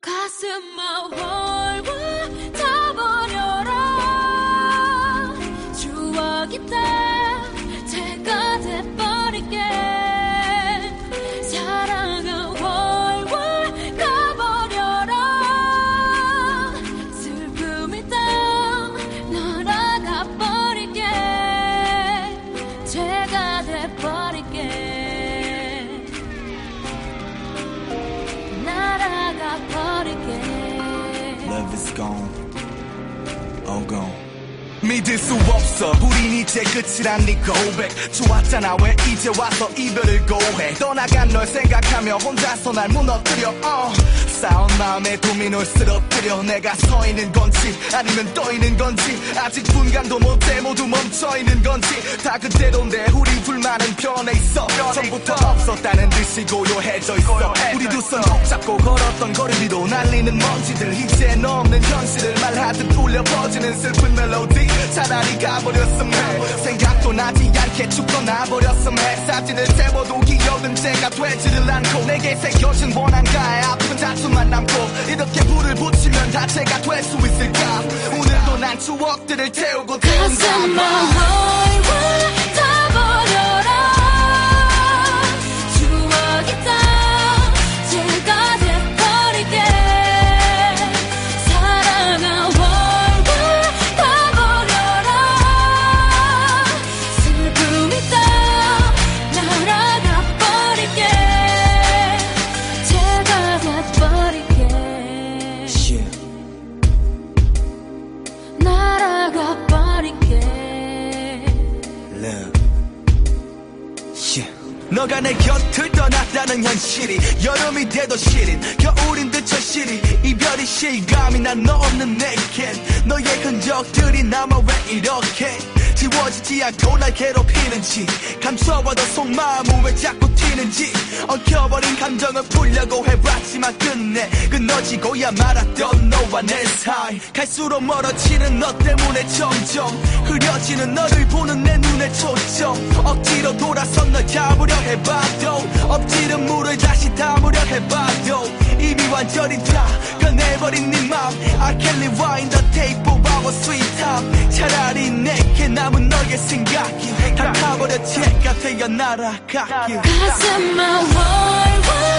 가슴아 월화 다 버려라. 추억이 다 제가 돼버릴게. 사랑은 월월 가버려라. 슬픔이 다 날아가 버릴게. 제가 돼버릴게 Love is gone, all gone. 믿을 수 없어. 우린 이제 끝이란 네 고백. 좋았잖아. 왜 이제 와서 이별을 고해? 떠나간 널 생각하며 혼자서 날 무너뜨려. 어. 싸운 마음에 도민을 쓰러뜨려 내가 서 있는 건지 아니면 떠 있는 건지 아직 분간도 못해 모두 멈춰 있는 건지 다 그대로인데 우리 둘만은 변해 있어. 전부터 없었다는 듯이 고요해져 있어. 우리 두손꼭 잡고 걸었던 거리 위로 날리는 먼지들 이젠 없는 현실을 말하듯 울려 퍼지는 슬픈 멜로디 차라리 가버렸음 해 생각도 나지 않게 죽 떠나버렸음 해 사진을 세워도 기억은 제가 되지를 않고 내게 새겨진 원한가에 아픈 자 수만 남고 이렇게 불을 붙이면 다제가 될 수 있을까? 오늘도 난 추억들을 태우고 태운다 너가 내 곁을 떠났다는 현실이 여름이 돼도 시린 겨울인 듯 절실히 이별이 실감이 난 너 없는 내겐 너의 흔적들이 남아 왜 이렇게 지워지지 않고 날 괴롭히는지 감춰봐도 속마음은 왜 자꾸 튀는지. 엉켜버린 감정을 풀려고 해봤지만 끝내 끊어지고야 말았던 너와 내 사이. 갈수록 멀어지는 너 때문에 점점 흐려지는 너를 보는 내 눈에 초점. 억지로 돌아선 널 잡으려 해봐도 엎지른 물을 다시 담으려 해봐도 이미 완전히 다 꺼내버린 네맘 다 타버려 채가 되어 날아가길 가슴아 월